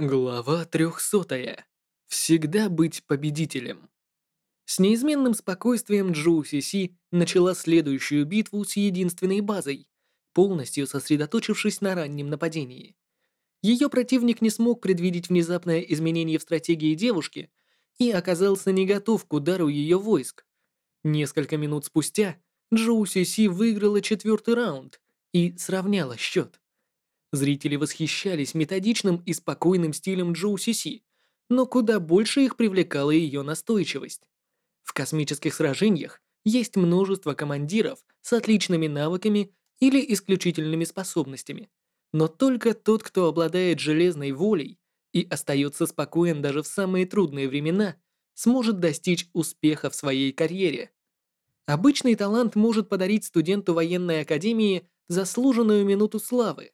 Глава трехсотая. Всегда быть победителем. С неизменным спокойствием Джоу Си Си начала следующую битву с единственной базой, полностью сосредоточившись на раннем нападении. Ее противник не смог предвидеть внезапное изменение в стратегии девушки и оказался не готов к удару ее войск. Несколько минут спустя Джоу Си Си выиграла четвертый раунд и сравняла счет. Зрители восхищались методичным и спокойным стилем Джоу Си но куда больше их привлекала ее настойчивость. В космических сражениях есть множество командиров с отличными навыками или исключительными способностями, но только тот, кто обладает железной волей и остается спокоен даже в самые трудные времена, сможет достичь успеха в своей карьере. Обычный талант может подарить студенту военной академии заслуженную минуту славы,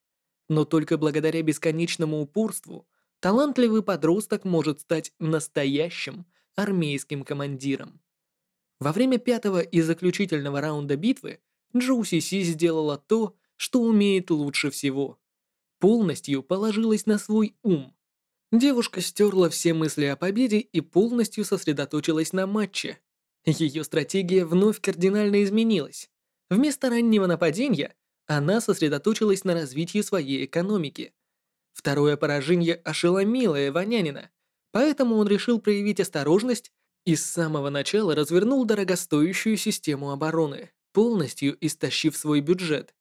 но только благодаря бесконечному упорству талантливый подросток может стать настоящим армейским командиром. Во время пятого и заключительного раунда битвы Джоу Си Си сделала то, что умеет лучше всего. Полностью положилась на свой ум. Девушка стерла все мысли о победе и полностью сосредоточилась на матче. Ее стратегия вновь кардинально изменилась. Вместо раннего нападения она сосредоточилась на развитии своей экономики. Второе поражение ошеломило Эванянина, поэтому он решил проявить осторожность и с самого начала развернул дорогостоящую систему обороны, полностью истощив свой бюджет.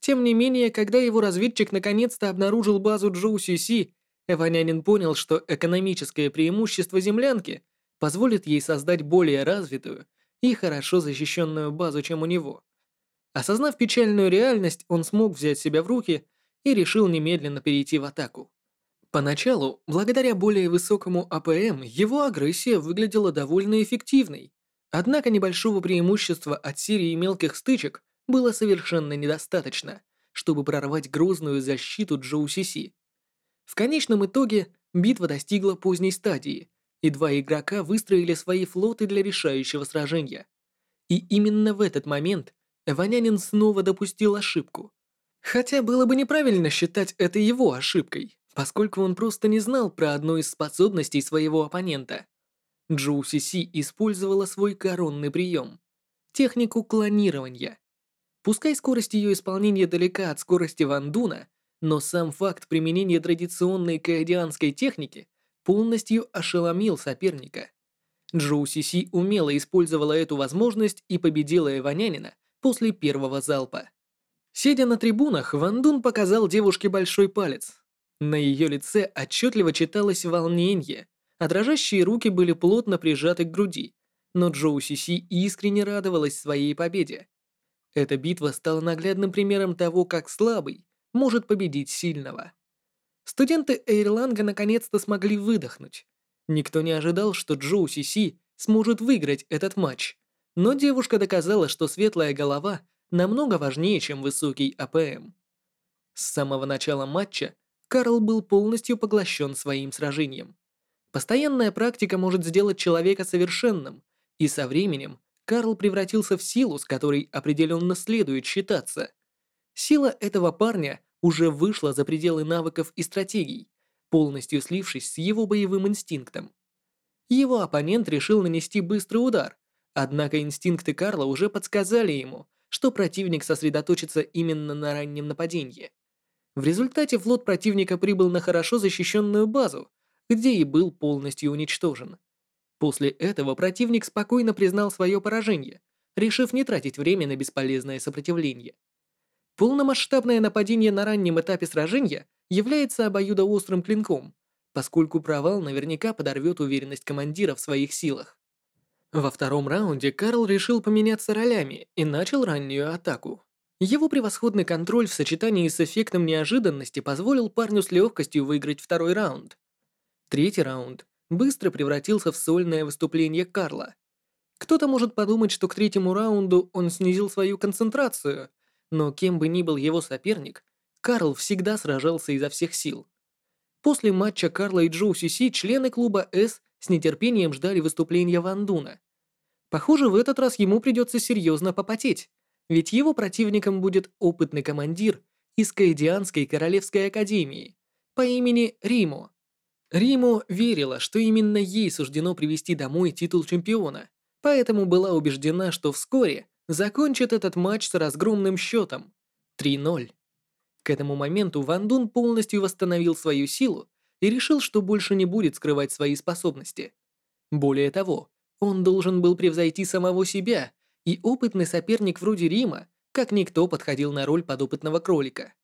Тем не менее, когда его разведчик наконец-то обнаружил базу Джоу Си Си, Эванянин понял, что экономическое преимущество землянки позволит ей создать более развитую и хорошо защищенную базу, чем у него. Осознав печальную реальность, он смог взять себя в руки и решил немедленно перейти в атаку. Поначалу, благодаря более высокому АПМ, его агрессия выглядела довольно эффективной, однако небольшого преимущества от серии мелких стычек было совершенно недостаточно, чтобы прорвать грозную защиту Джоу Си В конечном итоге битва достигла поздней стадии, и два игрока выстроили свои флоты для решающего сражения. И именно в этот момент Ванянин снова допустил ошибку. Хотя было бы неправильно считать это его ошибкой, поскольку он просто не знал про одну из способностей своего оппонента. Джоу Си Си использовала свой коронный прием – технику клонирования. Пускай скорость ее исполнения далека от скорости Ван Дуна, но сам факт применения традиционной каэдианской техники полностью ошеломил соперника. Джоу Си Си умело использовала эту возможность и победила Иванянина после первого залпа. Сидя на трибунах, Ван Дун показал девушке большой палец. На ее лице отчетливо читалось волнение, а дрожащие руки были плотно прижаты к груди, но Джоу Си Си искренне радовалась своей победе. Эта битва стала наглядным примером того, как слабый может победить сильного. Студенты Эйрланга наконец-то смогли выдохнуть. Никто не ожидал, что Джоу Си Си сможет выиграть этот матч. Но девушка доказала, что светлая голова намного важнее, чем высокий АПМ. С самого начала матча Карл был полностью поглощен своим сражением. Постоянная практика может сделать человека совершенным, и со временем Карл превратился в силу, с которой определенно следует считаться. Сила этого парня уже вышла за пределы навыков и стратегий, полностью слившись с его боевым инстинктом. Его оппонент решил нанести быстрый удар, Однако инстинкты Карла уже подсказали ему, что противник сосредоточится именно на раннем нападении. В результате флот противника прибыл на хорошо защищенную базу, где и был полностью уничтожен. После этого противник спокойно признал свое поражение, решив не тратить время на бесполезное сопротивление. Полномасштабное нападение на раннем этапе сражения является обоюдоострым клинком, поскольку провал наверняка подорвет уверенность командира в своих силах. Во втором раунде Карл решил поменяться ролями и начал раннюю атаку. Его превосходный контроль в сочетании с эффектом неожиданности позволил парню с легкостью выиграть второй раунд. Третий раунд быстро превратился в сольное выступление Карла. Кто-то может подумать, что к третьему раунду он снизил свою концентрацию, но кем бы ни был его соперник, Карл всегда сражался изо всех сил. После матча Карла и Джоу Си члены клуба S с нетерпением ждали выступления Ван Дуна. Похоже, в этот раз ему придется серьезно попотеть, ведь его противником будет опытный командир из Каэдианской Королевской Академии по имени Римо. Риму верила, что именно ей суждено привести домой титул чемпиона, поэтому была убеждена, что вскоре закончит этот матч с разгромным счетом 3-0. К этому моменту Ван Дун полностью восстановил свою силу и решил, что больше не будет скрывать свои способности. Более того, он должен был превзойти самого себя, и опытный соперник вроде Рима, как никто подходил на роль подопытного кролика.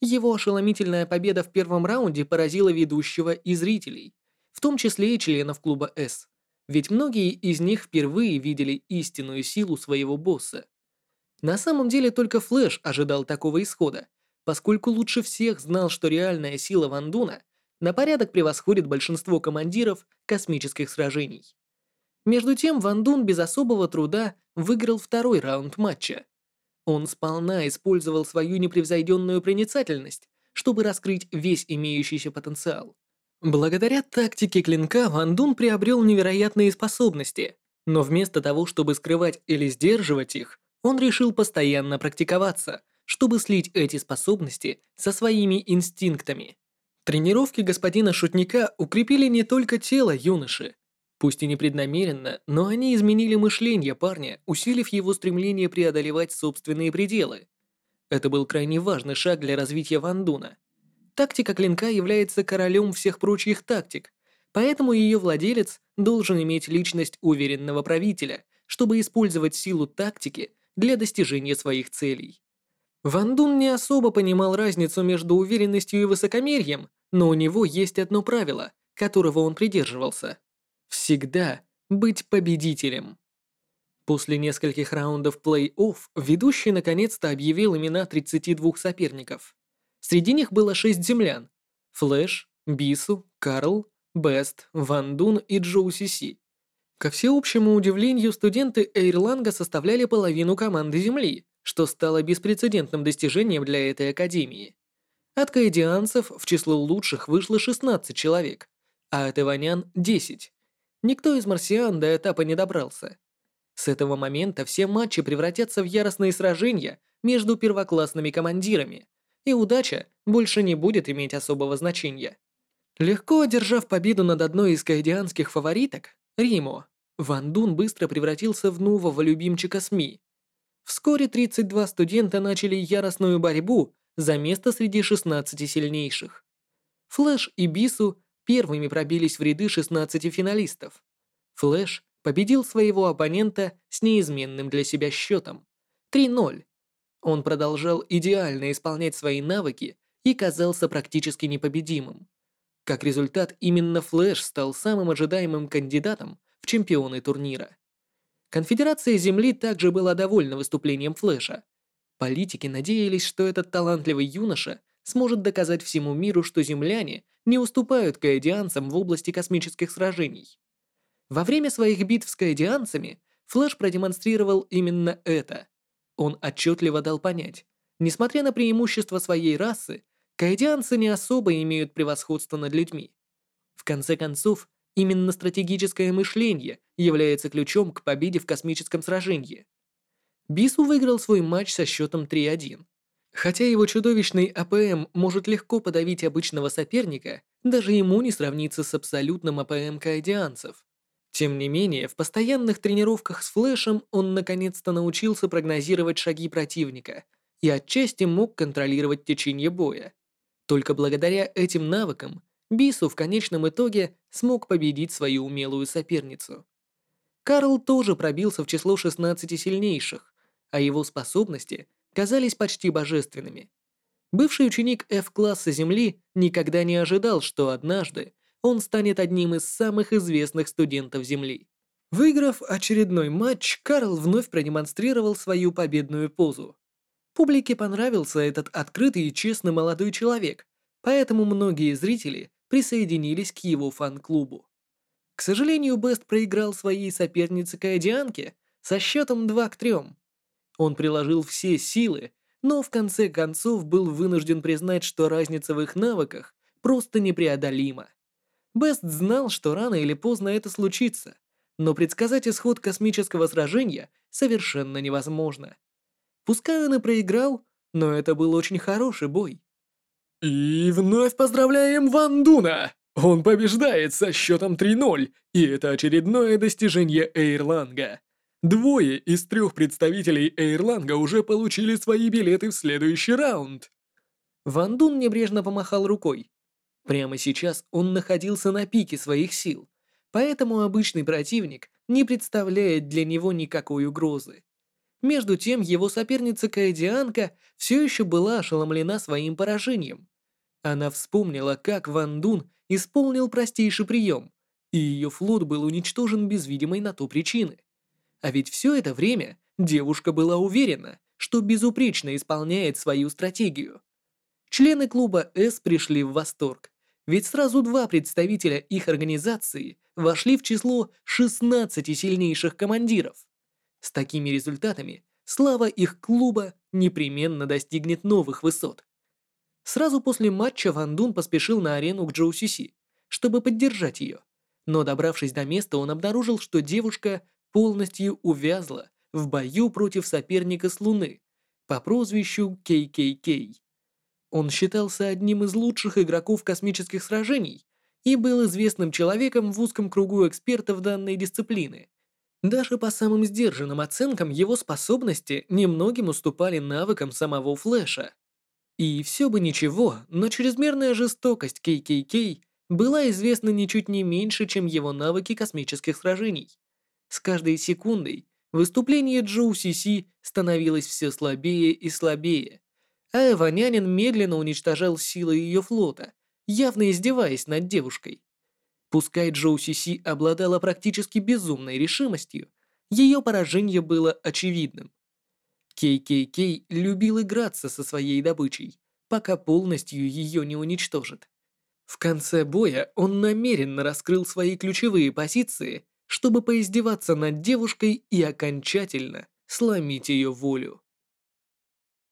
Его ошеломительная победа в первом раунде поразила ведущего и зрителей, в том числе и членов клуба «С», ведь многие из них впервые видели истинную силу своего босса. На самом деле только Флэш ожидал такого исхода, поскольку лучше всех знал, что реальная сила Вандуна на порядок превосходит большинство командиров космических сражений. Между тем Ван Дун без особого труда выиграл второй раунд матча. Он сполна использовал свою непревзойденную проницательность, чтобы раскрыть весь имеющийся потенциал. Благодаря тактике клинка Ван Дун приобрел невероятные способности, но вместо того, чтобы скрывать или сдерживать их, он решил постоянно практиковаться, чтобы слить эти способности со своими инстинктами. Тренировки господина Шутника укрепили не только тело юноши, Пусть и непреднамеренно, но они изменили мышление парня, усилив его стремление преодолевать собственные пределы. Это был крайне важный шаг для развития Вандуна. Тактика клинка является королем всех прочих тактик, поэтому ее владелец должен иметь личность уверенного правителя, чтобы использовать силу тактики для достижения своих целей. Ван Дун не особо понимал разницу между уверенностью и высокомерием, но у него есть одно правило, которого он придерживался. Всегда быть победителем. После нескольких раундов плей-офф ведущий наконец-то объявил имена 32 соперников. Среди них было 6 землян – Флэш, Бису, Карл, Бест, Ван Дун и Джоу Си Ко всеобщему удивлению, студенты Эйрланга составляли половину команды Земли, что стало беспрецедентным достижением для этой академии. От каэдианцев в число лучших вышло 16 человек, а от иванян – 10. Никто из марсиан до этапа не добрался. С этого момента все матчи превратятся в яростные сражения между первоклассными командирами, и удача больше не будет иметь особого значения. Легко одержав победу над одной из каэдианских фавориток, Римо, Ван Дун быстро превратился в нового любимчика СМИ. Вскоре 32 студента начали яростную борьбу за место среди 16 сильнейших. Флэш и Бису первыми пробились в ряды 16 финалистов. Флэш победил своего оппонента с неизменным для себя счетом 3-0. Он продолжал идеально исполнять свои навыки и казался практически непобедимым. Как результат, именно Флэш стал самым ожидаемым кандидатом в чемпионы турнира. Конфедерация Земли также была довольна выступлением Флэша. Политики надеялись, что этот талантливый юноша сможет доказать всему миру, что земляне не уступают каэдианцам в области космических сражений. Во время своих битв с каэдианцами Флэш продемонстрировал именно это. Он отчетливо дал понять, несмотря на преимущество своей расы, каэдианцы не особо имеют превосходство над людьми. В конце концов, именно стратегическое мышление является ключом к победе в космическом сражении. Бису выиграл свой матч со счетом 3-1. Хотя его чудовищный АПМ может легко подавить обычного соперника, даже ему не сравнится с абсолютным АПМ каэдианцев. Тем не менее, в постоянных тренировках с Флэшем он наконец-то научился прогнозировать шаги противника и отчасти мог контролировать течение боя. Только благодаря этим навыкам Бису в конечном итоге смог победить свою умелую соперницу. Карл тоже пробился в число 16 сильнейших, а его способности казались почти божественными. Бывший ученик F-класса Земли никогда не ожидал, что однажды он станет одним из самых известных студентов Земли. Выиграв очередной матч, Карл вновь продемонстрировал свою победную позу. Публике понравился этот открытый и честный молодой человек, поэтому многие зрители присоединились к его фан-клубу. К сожалению, Бест проиграл своей сопернице-каэдианке со счетом 2 к 3. Он приложил все силы, но в конце концов был вынужден признать, что разница в их навыках просто непреодолима. Бест знал, что рано или поздно это случится, но предсказать исход космического сражения совершенно невозможно. Пускай он и проиграл, но это был очень хороший бой. И вновь поздравляем Ван Дуна! Он побеждает со счетом 3-0, и это очередное достижение Эйрланга. Двое из трех представителей Эйрланга уже получили свои билеты в следующий раунд. Ван Дун небрежно помахал рукой. Прямо сейчас он находился на пике своих сил, поэтому обычный противник не представляет для него никакой угрозы. Между тем, его соперница Каэдианка все еще была ошеломлена своим поражением. Она вспомнила, как Ван Дун исполнил простейший прием, и ее флот был уничтожен без видимой на то причины. А ведь все это время девушка была уверена, что безупречно исполняет свою стратегию. Члены клуба «С» пришли в восторг, ведь сразу два представителя их организации вошли в число 16 сильнейших командиров. С такими результатами слава их клуба непременно достигнет новых высот. Сразу после матча Ван Дун поспешил на арену к Джоу Сиси, чтобы поддержать ее. Но добравшись до места, он обнаружил, что девушка полностью увязла в бою против соперника с Луны по прозвищу KKK. Он считался одним из лучших игроков космических сражений и был известным человеком в узком кругу экспертов данной дисциплины. Даже по самым сдержанным оценкам его способности немногим уступали навыкам самого Флэша. И все бы ничего, но чрезмерная жестокость KKK была известна ничуть не меньше, чем его навыки космических сражений. С каждой секундой выступление Джоу Си становилось все слабее и слабее, а Эванянин медленно уничтожал силы ее флота, явно издеваясь над девушкой. Пускай Джоу Си обладала практически безумной решимостью, ее поражение было очевидным. Кей-Кей-Кей любил играться со своей добычей, пока полностью ее не уничтожит. В конце боя он намеренно раскрыл свои ключевые позиции, чтобы поиздеваться над девушкой и окончательно сломить ее волю.